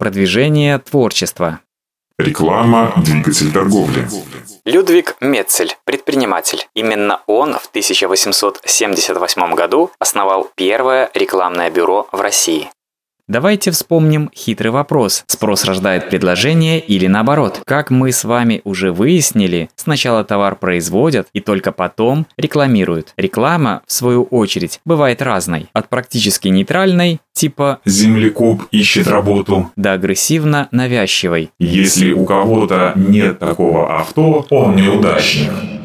Продвижение творчества. Реклама – двигатель торговли. Людвиг Мецель, предприниматель. Именно он в 1878 году основал первое рекламное бюро в России. Давайте вспомним хитрый вопрос. Спрос рождает предложение или наоборот? Как мы с вами уже выяснили, сначала товар производят и только потом рекламируют. Реклама, в свою очередь, бывает разной. От практически нейтральной, типа «Землекоп ищет работу», до агрессивно навязчивой. «Если у кого-то нет такого авто, он неудачник».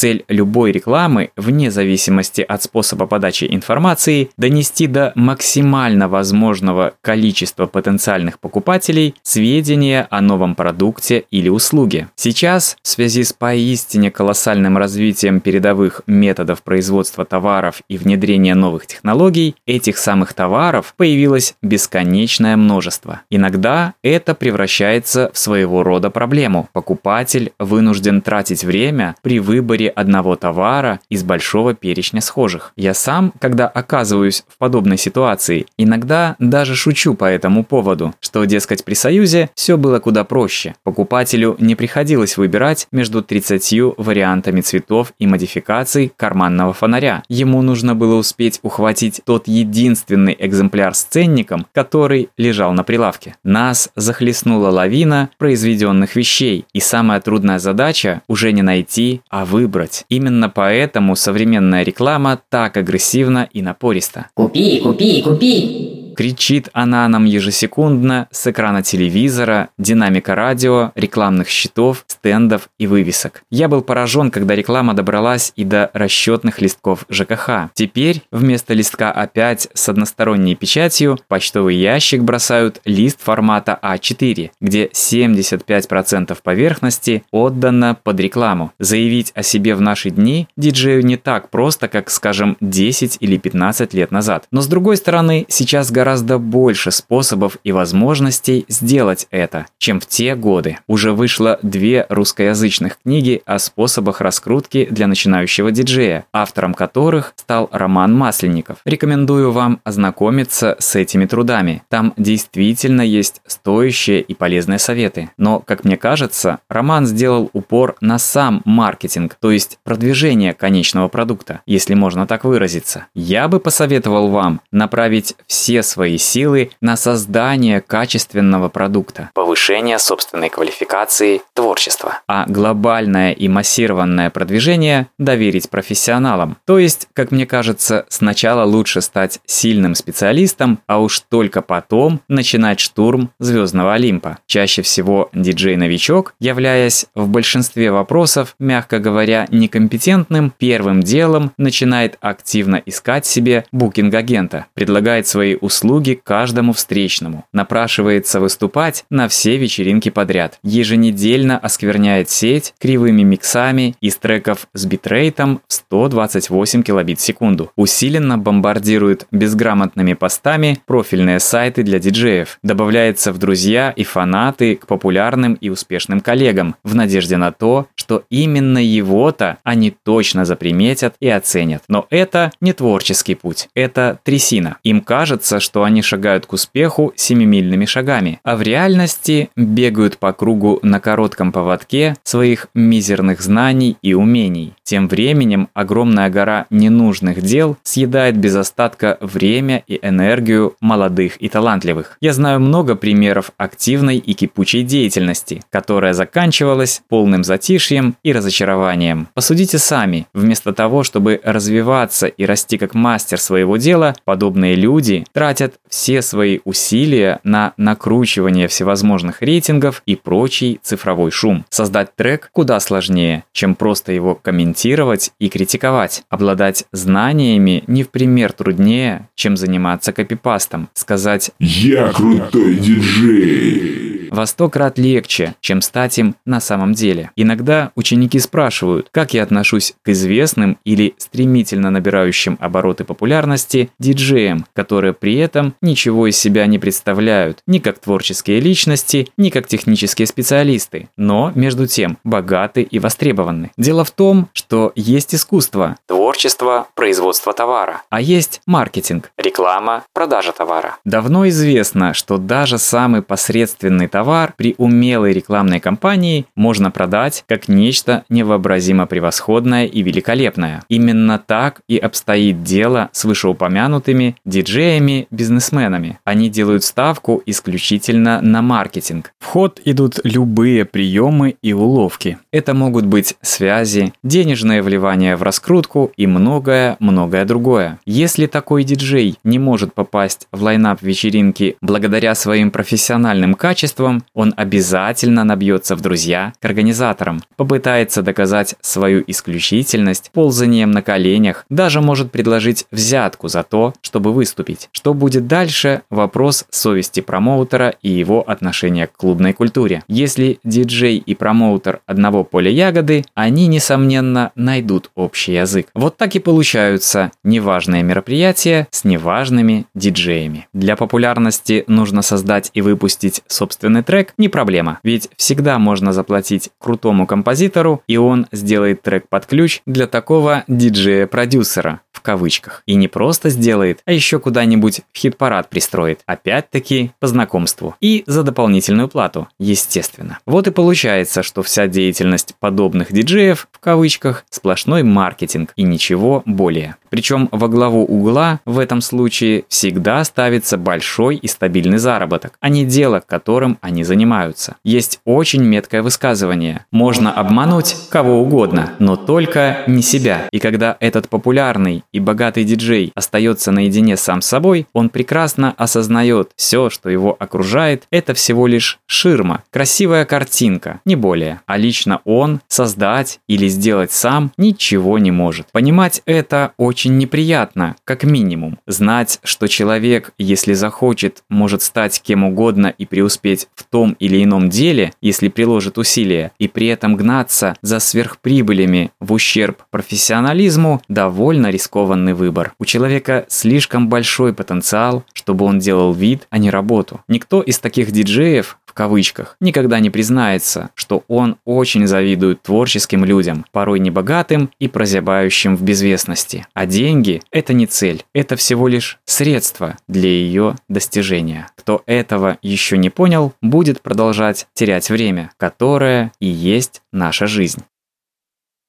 Цель любой рекламы, вне зависимости от способа подачи информации, донести до максимально возможного количества потенциальных покупателей сведения о новом продукте или услуге. Сейчас, в связи с поистине колоссальным развитием передовых методов производства товаров и внедрения новых технологий, этих самых товаров появилось бесконечное множество. Иногда это превращается в своего рода проблему. Покупатель вынужден тратить время при выборе одного товара из большого перечня схожих. Я сам, когда оказываюсь в подобной ситуации, иногда даже шучу по этому поводу, что, дескать, при Союзе все было куда проще. Покупателю не приходилось выбирать между 30 вариантами цветов и модификаций карманного фонаря. Ему нужно было успеть ухватить тот единственный экземпляр с ценником, который лежал на прилавке. Нас захлестнула лавина произведенных вещей, и самая трудная задача уже не найти, а выбрать выбрать. Именно поэтому современная реклама так агрессивна и напориста. Купи, купи, купи! Кричит она нам ежесекундно с экрана телевизора, динамика радио, рекламных щитов, стендов и вывесок. Я был поражен, когда реклама добралась и до расчетных листков ЖКХ. Теперь вместо листка А5 с односторонней печатью почтовый ящик бросают лист формата А4, где 75% поверхности отдано под рекламу. Заявить о себе в наши дни диджею не так просто, как, скажем, 10 или 15 лет назад. Но с другой стороны, сейчас гораздо гораздо больше способов и возможностей сделать это, чем в те годы. Уже вышло две русскоязычных книги о способах раскрутки для начинающего диджея, автором которых стал Роман Масленников. Рекомендую вам ознакомиться с этими трудами. Там действительно есть стоящие и полезные советы. Но, как мне кажется, Роман сделал упор на сам маркетинг, то есть продвижение конечного продукта, если можно так выразиться. Я бы посоветовал вам направить все свои силы на создание качественного продукта, повышение собственной квалификации, творчества. А глобальное и массированное продвижение доверить профессионалам. То есть, как мне кажется, сначала лучше стать сильным специалистом, а уж только потом начинать штурм звездного Олимпа. Чаще всего диджей-новичок, являясь в большинстве вопросов, мягко говоря, некомпетентным, первым делом начинает активно искать себе букинг-агента, предлагает свои услуги услуги каждому встречному, напрашивается выступать на все вечеринки подряд, еженедельно оскверняет сеть кривыми миксами из треков с битрейтом в 128 килобит в секунду, усиленно бомбардирует безграмотными постами профильные сайты для диджеев, добавляется в друзья и фанаты к популярным и успешным коллегам в надежде на то, что именно его-то они точно заприметят и оценят. Но это не творческий путь, это трясина. Им кажется, что что они шагают к успеху семимильными шагами, а в реальности бегают по кругу на коротком поводке своих мизерных знаний и умений. Тем временем огромная гора ненужных дел съедает без остатка время и энергию молодых и талантливых. Я знаю много примеров активной и кипучей деятельности, которая заканчивалась полным затишьем и разочарованием. Посудите сами, вместо того, чтобы развиваться и расти как мастер своего дела, подобные люди тратят тратят все свои усилия на накручивание всевозможных рейтингов и прочий цифровой шум. Создать трек куда сложнее, чем просто его комментировать и критиковать. Обладать знаниями не в пример труднее, чем заниматься копипастом. Сказать «Я крутой диджей». Во сто крат легче, чем стать им на самом деле. Иногда ученики спрашивают, как я отношусь к известным или стремительно набирающим обороты популярности диджеям, которые при этом ничего из себя не представляют ни как творческие личности, ни как технические специалисты, но, между тем, богаты и востребованы. Дело в том, что есть искусство, творчество, производство товара, а есть маркетинг, реклама, продажа товара. Давно известно, что даже самый посредственный товар при умелой рекламной кампании можно продать как нечто невообразимо превосходное и великолепное. Именно так и обстоит дело с вышеупомянутыми диджеями-бизнесменами. Они делают ставку исключительно на маркетинг. В ход идут любые приемы и уловки. Это могут быть связи, денежное вливание в раскрутку и многое-многое другое. Если такой диджей не может попасть в лайнап вечеринки благодаря своим профессиональным качествам, он обязательно набьется в друзья к организаторам, попытается доказать свою исключительность ползанием на коленях, даже может предложить взятку за то, чтобы выступить. Что будет дальше – вопрос совести промоутера и его отношения к клубной культуре. Если диджей и промоутер одного поля ягоды, они, несомненно, найдут общий язык. Вот так и получаются неважные мероприятия с неважными диджеями. Для популярности нужно создать и выпустить собственный трек – не проблема, ведь всегда можно заплатить крутому композитору, и он сделает трек под ключ для такого диджея-продюсера в кавычках. И не просто сделает, а еще куда-нибудь в хит-парад пристроит. Опять-таки по знакомству. И за дополнительную плату, естественно. Вот и получается, что вся деятельность подобных диджеев, в кавычках, сплошной маркетинг и ничего более. Причем во главу угла в этом случае всегда ставится большой и стабильный заработок, а не дело, которым они занимаются. Есть очень меткое высказывание. Можно обмануть кого угодно, но только не себя. И когда этот популярный и богатый диджей остается наедине сам с собой, он прекрасно осознает все, что его окружает, это всего лишь ширма, красивая картинка, не более. А лично он создать или сделать сам ничего не может. Понимать это очень неприятно, как минимум. Знать, что человек, если захочет, может стать кем угодно и преуспеть в том или ином деле, если приложит усилия, и при этом гнаться за сверхприбылями в ущерб профессионализму, довольно рискованный выбор. У человека слишком большой потенциал, чтобы он делал вид, а не работу. Никто из таких диджеев в кавычках, никогда не признается, что он очень завидует творческим людям, порой небогатым и прозябающим в безвестности. А деньги – это не цель, это всего лишь средство для ее достижения. Кто этого еще не понял, будет продолжать терять время, которое и есть наша жизнь.